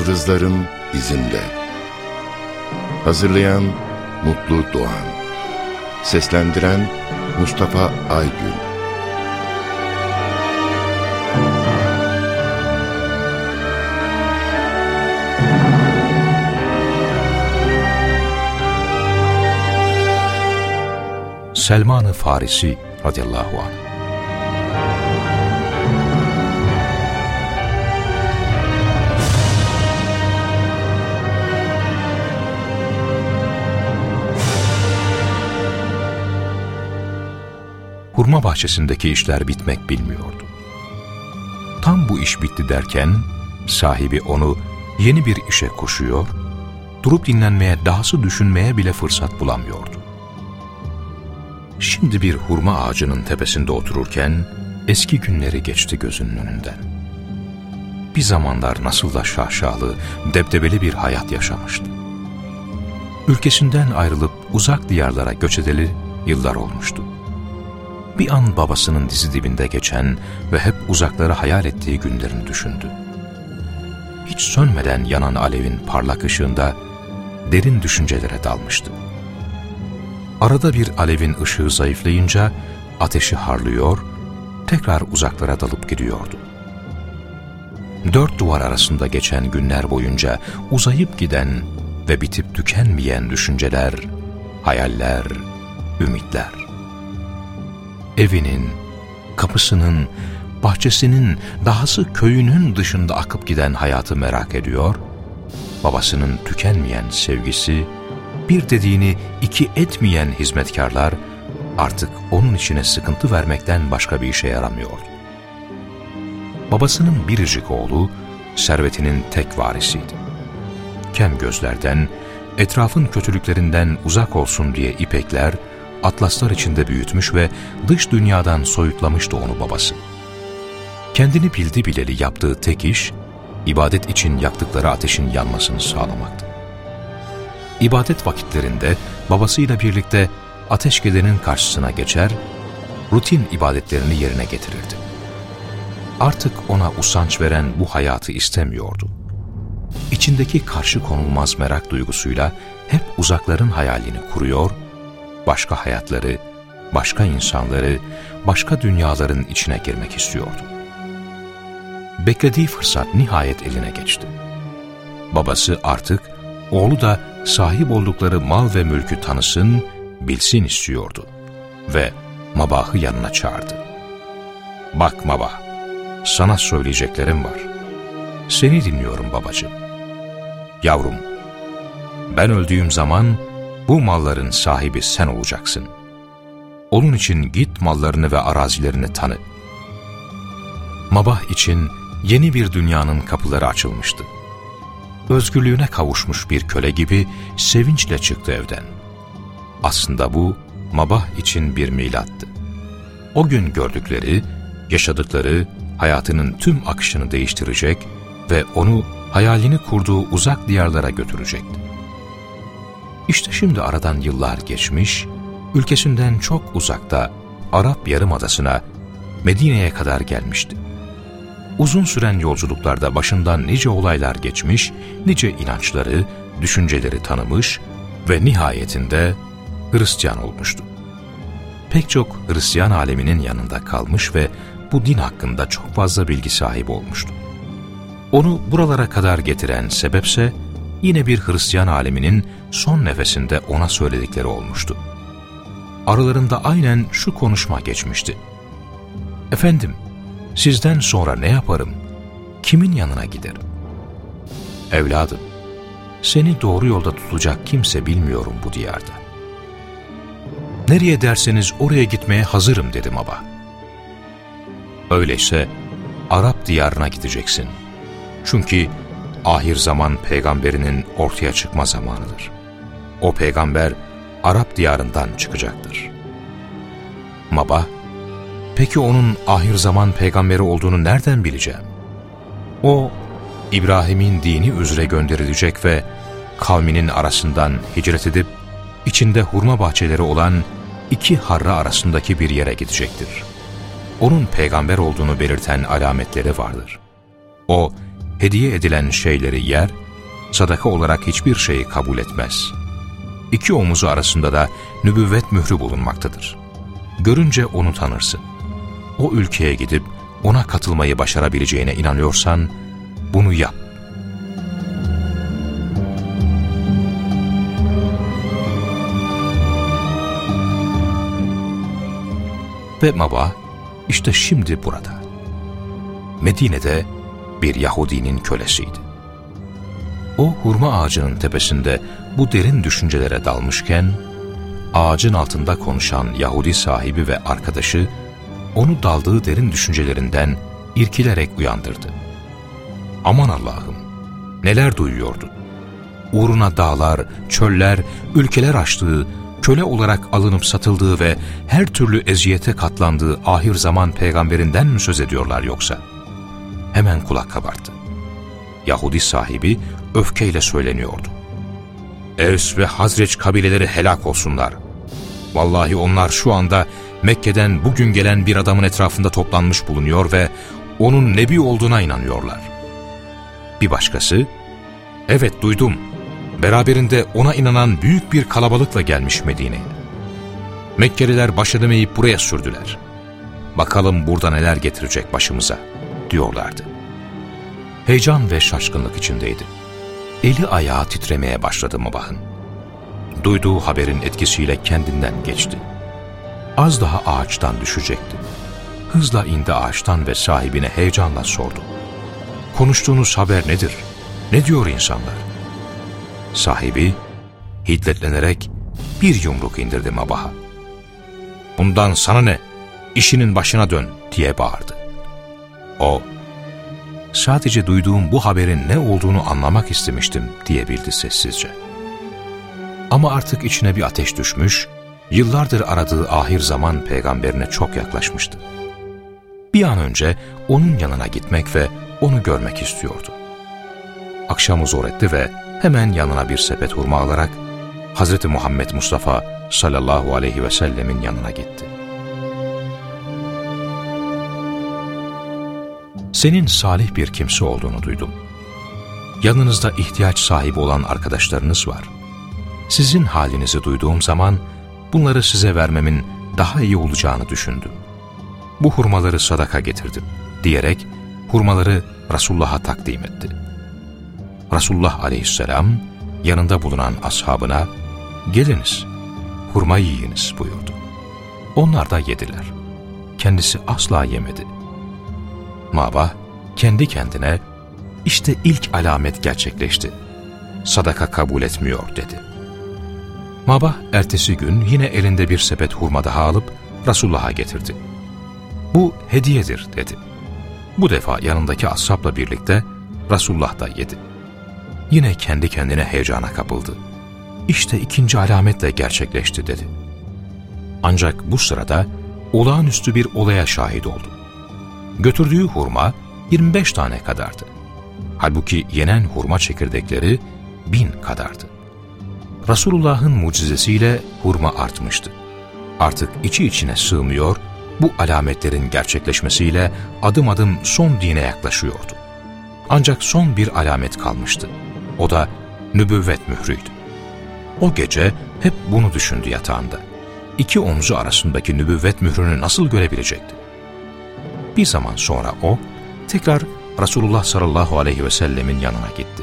Yıldızların izinde. Hazırlayan Mutlu Doğan. Seslendiren Mustafa Aygün. Selman-ı Farisi radıyallahu anh hurma bahçesindeki işler bitmek bilmiyordu. Tam bu iş bitti derken sahibi onu yeni bir işe koşuyor, durup dinlenmeye, dahası düşünmeye bile fırsat bulamıyordu. Şimdi bir hurma ağacının tepesinde otururken eski günleri geçti gözünün önünden. Bir zamanlar nasıl da şaşalı, debdebeli bir hayat yaşamıştı. Ülkesinden ayrılıp uzak diyarlara göç edeli yıllar olmuştu bir an babasının dizi dibinde geçen ve hep uzakları hayal ettiği günlerini düşündü. Hiç sönmeden yanan alevin parlak ışığında derin düşüncelere dalmıştı. Arada bir alevin ışığı zayıflayınca ateşi harlıyor, tekrar uzaklara dalıp gidiyordu. Dört duvar arasında geçen günler boyunca uzayıp giden ve bitip tükenmeyen düşünceler, hayaller, ümitler evinin, kapısının, bahçesinin, dahası köyünün dışında akıp giden hayatı merak ediyor, babasının tükenmeyen sevgisi, bir dediğini iki etmeyen hizmetkarlar artık onun içine sıkıntı vermekten başka bir işe yaramıyordu. Babasının biricik oğlu, servetinin tek varisiydi. Kem gözlerden, etrafın kötülüklerinden uzak olsun diye ipekler, atlaslar içinde büyütmüş ve dış dünyadan soyutlamıştı onu babası. Kendini bildi bileli yaptığı tek iş, ibadet için yaktıkları ateşin yanmasını sağlamaktı. İbadet vakitlerinde babasıyla birlikte ateşkelenin karşısına geçer, rutin ibadetlerini yerine getirirdi. Artık ona usanç veren bu hayatı istemiyordu. İçindeki karşı konulmaz merak duygusuyla hep uzakların hayalini kuruyor başka hayatları, başka insanları, başka dünyaların içine girmek istiyordu. Beklediği fırsat nihayet eline geçti. Babası artık oğlu da sahip oldukları mal ve mülkü tanısın, bilsin istiyordu. Ve Mabah'ı yanına çağırdı. Bak Mabah, sana söyleyeceklerim var. Seni dinliyorum babacığım. Yavrum, ben öldüğüm zaman bu malların sahibi sen olacaksın. Onun için git mallarını ve arazilerini tanı. Mabah için yeni bir dünyanın kapıları açılmıştı. Özgürlüğüne kavuşmuş bir köle gibi sevinçle çıktı evden. Aslında bu Mabah için bir milattı. O gün gördükleri, yaşadıkları hayatının tüm akışını değiştirecek ve onu hayalini kurduğu uzak diyarlara götürecekti. İşte şimdi aradan yıllar geçmiş, ülkesinden çok uzakta Arap Yarımadası'na, Medine'ye kadar gelmişti. Uzun süren yolculuklarda başından nice olaylar geçmiş, nice inançları, düşünceleri tanımış ve nihayetinde Hristiyan olmuştu. Pek çok Hristiyan aleminin yanında kalmış ve bu din hakkında çok fazla bilgi sahibi olmuştu. Onu buralara kadar getiren sebepse yine bir Hristiyan aleminin son nefesinde ona söyledikleri olmuştu. Aralarında aynen şu konuşma geçmişti. Efendim, sizden sonra ne yaparım? Kimin yanına giderim? Evladım, seni doğru yolda tutacak kimse bilmiyorum bu diyarda. Nereye derseniz oraya gitmeye hazırım dedim baba. Öyleyse Arap diyarına gideceksin. Çünkü ahir zaman peygamberinin ortaya çıkma zamanıdır. O peygamber Arap diyarından çıkacaktır. Maba, peki onun ahir zaman peygamberi olduğunu nereden bileceğim? O, İbrahim'in dini üzere gönderilecek ve kavminin arasından hicret edip, içinde hurma bahçeleri olan iki harra arasındaki bir yere gidecektir. Onun peygamber olduğunu belirten alametleri vardır. O, hediye edilen şeyleri yer, sadaka olarak hiçbir şeyi kabul etmez. İki omuzu arasında da nübüvvet mührü bulunmaktadır. Görünce onu tanırsın. O ülkeye gidip ona katılmayı başarabileceğine inanıyorsan bunu yap. Ve Maba işte şimdi burada. Medine'de bir Yahudinin kölesiydi. O hurma ağacının tepesinde bu derin düşüncelere dalmışken, ağacın altında konuşan Yahudi sahibi ve arkadaşı, onu daldığı derin düşüncelerinden irkilerek uyandırdı. Aman Allah'ım, neler duyuyordu. Uğruna dağlar, çöller, ülkeler açtığı, köle olarak alınıp satıldığı ve her türlü eziyete katlandığı ahir zaman peygamberinden mi söz ediyorlar yoksa? Hemen kulak kabarttı. Yahudi sahibi öfkeyle söyleniyordu. Evs ve Hazreç kabileleri helak olsunlar. Vallahi onlar şu anda Mekke'den bugün gelen bir adamın etrafında toplanmış bulunuyor ve onun nebi olduğuna inanıyorlar. Bir başkası, evet duydum, beraberinde ona inanan büyük bir kalabalıkla gelmiş Medine'ye. Mekkeliler baş edemeyip buraya sürdüler. Bakalım burada neler getirecek başımıza, diyorlardı. Heyecan ve şaşkınlık içindeydi. Eli ayağı titremeye başladı Mubah'ın. Duyduğu haberin etkisiyle kendinden geçti. Az daha ağaçtan düşecekti. Hızla indi ağaçtan ve sahibine heyecanla sordu. Konuştuğunuz haber nedir? Ne diyor insanlar? Sahibi hiddetlenerek bir yumruk indirdi Mabah'a. Bundan sana ne? İşinin başına dön diye bağırdı. O, sadece duyduğum bu haberin ne olduğunu anlamak istemiştim diyebildi sessizce. Ama artık içine bir ateş düşmüş, yıllardır aradığı ahir zaman peygamberine çok yaklaşmıştı. Bir an önce onun yanına gitmek ve onu görmek istiyordu. Akşamı zor etti ve hemen yanına bir sepet hurma alarak Hz. Muhammed Mustafa sallallahu aleyhi ve sellemin yanına gitti. Senin salih bir kimse olduğunu duydum. Yanınızda ihtiyaç sahibi olan arkadaşlarınız var. Sizin halinizi duyduğum zaman bunları size vermemin daha iyi olacağını düşündüm. Bu hurmaları sadaka getirdim diyerek hurmaları Resulullah'a takdim etti. Resulullah aleyhisselam yanında bulunan ashabına geliniz hurma yiyiniz buyurdu. Onlar da yediler. Kendisi asla yemedi. Maba kendi kendine işte ilk alamet gerçekleşti. Sadaka kabul etmiyor dedi. Maba ertesi gün yine elinde bir sepet hurma daha alıp Resulullah'a getirdi. Bu hediyedir dedi. Bu defa yanındaki ashabla birlikte Resulullah da yedi. Yine kendi kendine heyecana kapıldı. İşte ikinci alamet de gerçekleşti dedi. Ancak bu sırada olağanüstü bir olaya şahit oldu. Götürdüğü hurma 25 tane kadardı. Halbuki yenen hurma çekirdekleri bin kadardı. Resulullah'ın mucizesiyle hurma artmıştı. Artık içi içine sığmıyor, bu alametlerin gerçekleşmesiyle adım adım son dine yaklaşıyordu. Ancak son bir alamet kalmıştı. O da nübüvvet mührüydü. O gece hep bunu düşündü yatağında. İki omzu arasındaki nübüvvet mührünü nasıl görebilecekti? Bir zaman sonra o tekrar Resulullah sallallahu aleyhi ve sellemin yanına gitti.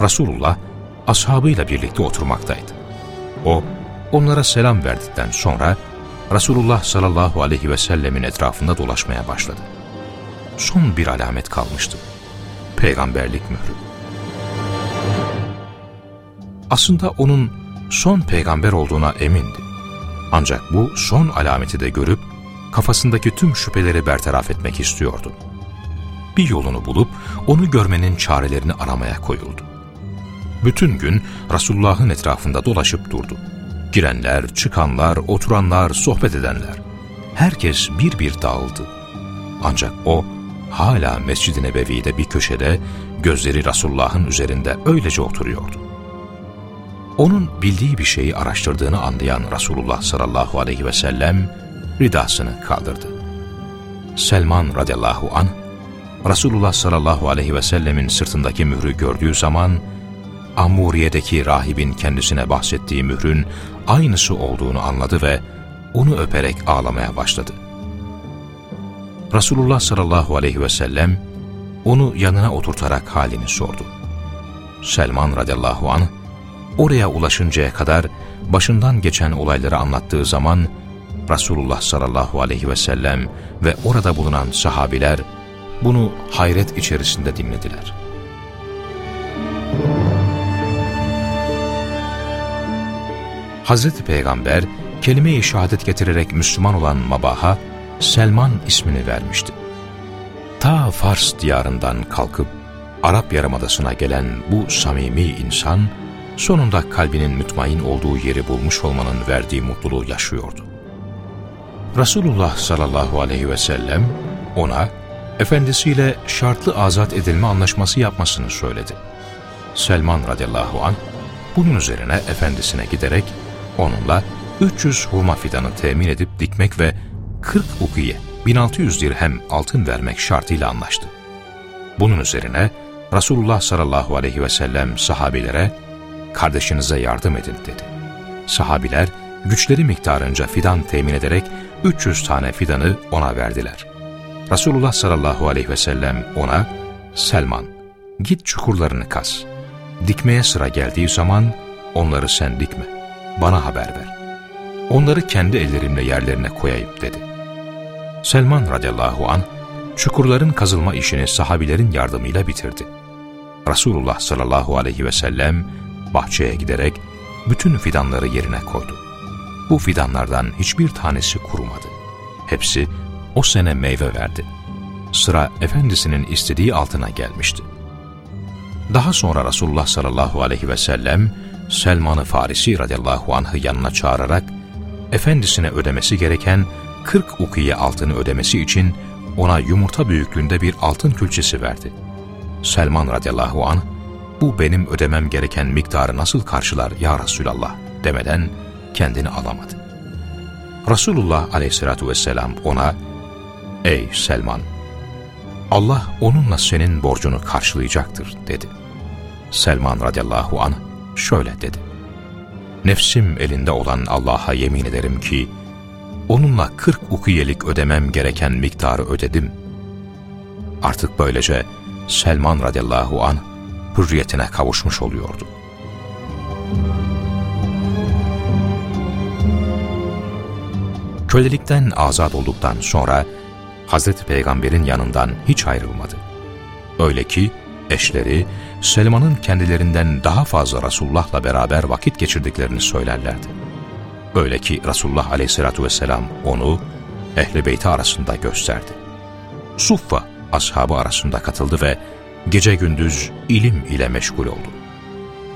Resulullah ashabıyla birlikte oturmaktaydı. O onlara selam verdikten sonra Resulullah sallallahu aleyhi ve sellemin etrafında dolaşmaya başladı. Son bir alamet kalmıştı. Peygamberlik mührü. Aslında onun son peygamber olduğuna emindi. Ancak bu son alameti de görüp kafasındaki tüm şüpheleri bertaraf etmek istiyordu. Bir yolunu bulup onu görmenin çarelerini aramaya koyuldu. Bütün gün Resulullah'ın etrafında dolaşıp durdu. Girenler, çıkanlar, oturanlar, sohbet edenler. Herkes bir bir dağıldı. Ancak o hala Mescid-i Nebevi'de bir köşede gözleri Resulullah'ın üzerinde öylece oturuyordu. Onun bildiği bir şeyi araştırdığını anlayan Resulullah sallallahu aleyhi ve sellem ridasını kaldırdı. Selman radıyallahu an Resulullah sallallahu aleyhi ve sellemin sırtındaki mührü gördüğü zaman, Ammuriye'deki rahibin kendisine bahsettiği mührün aynısı olduğunu anladı ve onu öperek ağlamaya başladı. Resulullah sallallahu aleyhi ve sellem onu yanına oturtarak halini sordu. Selman radıyallahu anh oraya ulaşıncaya kadar başından geçen olayları anlattığı zaman Resulullah sallallahu aleyhi ve sellem ve orada bulunan sahabiler bunu hayret içerisinde dinlediler. Hazreti Peygamber kelime-i şehadet getirerek Müslüman olan Mabaha Selman ismini vermişti. Ta Fars diyarından kalkıp Arap Yarımadası'na gelen bu samimi insan sonunda kalbinin mütmain olduğu yeri bulmuş olmanın verdiği mutluluğu yaşıyordu. Resulullah sallallahu aleyhi ve sellem ona efendisiyle şartlı azat edilme anlaşması yapmasını söyledi. Selman radıyallahu an bunun üzerine efendisine giderek onunla 300 hurma fidanı temin edip dikmek ve 40 ukiye 1600 dirhem altın vermek şartıyla anlaştı. Bunun üzerine Resulullah sallallahu aleyhi ve sellem sahabilere kardeşinize yardım edin dedi. Sahabiler güçleri miktarınca fidan temin ederek 300 tane fidanı ona verdiler. Resulullah sallallahu aleyhi ve sellem ona, Selman, git çukurlarını kaz. Dikmeye sıra geldiği zaman onları sen dikme, bana haber ver. Onları kendi ellerimle yerlerine koyayım dedi. Selman radıyallahu an çukurların kazılma işini sahabilerin yardımıyla bitirdi. Resulullah sallallahu aleyhi ve sellem bahçeye giderek bütün fidanları yerine koydu. Bu fidanlardan hiçbir tanesi kurumadı. Hepsi o sene meyve verdi. Sıra efendisinin istediği altına gelmişti. Daha sonra Resulullah sallallahu aleyhi ve sellem Selman-ı Farisi radıyallahu anh'ı yanına çağırarak efendisine ödemesi gereken 40 ukiye altını ödemesi için ona yumurta büyüklüğünde bir altın külçesi verdi. Selman radıyallahu anh, bu benim ödemem gereken miktarı nasıl karşılar ya Resulallah demeden kendini alamadı. Resulullah aleyhissalatu vesselam ona, Ey Selman! Allah onunla senin borcunu karşılayacaktır dedi. Selman radıyallahu anh şöyle dedi. Nefsim elinde olan Allah'a yemin ederim ki, onunla kırk ukiyelik ödemem gereken miktarı ödedim. Artık böylece Selman radıyallahu an hürriyetine kavuşmuş oluyordu. Kölelikten azat olduktan sonra Hazreti Peygamber'in yanından hiç ayrılmadı. Öyle ki eşleri Selman'ın kendilerinden daha fazla Resulullah'la beraber vakit geçirdiklerini söylerlerdi. Öyle ki Resulullah aleyhissalatü vesselam onu Ehl-i Beyti arasında gösterdi. Suffa ashabı arasında katıldı ve gece gündüz ilim ile meşgul oldu.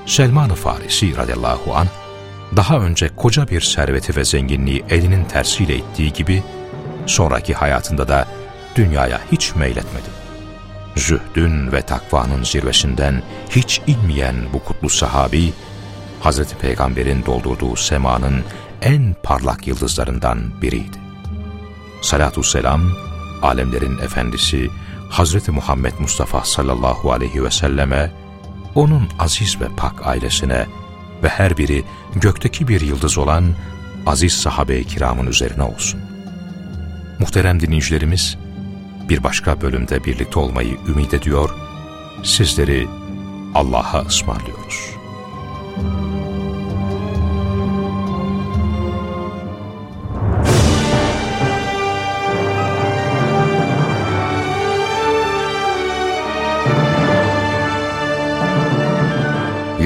Selman-ı Farisi radıyallahu an daha önce koca bir serveti ve zenginliği elinin tersiyle ittiği gibi sonraki hayatında da dünyaya hiç meyletmedi zühdün ve takvanın zirvesinden hiç inmeyen bu kutlu sahabi, Hazreti Peygamber'in doldurduğu semanın en parlak yıldızlarından biriydi. Salatü selam, alemlerin efendisi Hazreti Muhammed Mustafa sallallahu aleyhi ve selleme, onun aziz ve pak ailesine ve her biri gökteki bir yıldız olan aziz sahabe-i kiramın üzerine olsun. Muhterem dinleyicilerimiz, bir başka bölümde birlikte olmayı ümit ediyor, sizleri Allah'a ısmarlıyoruz.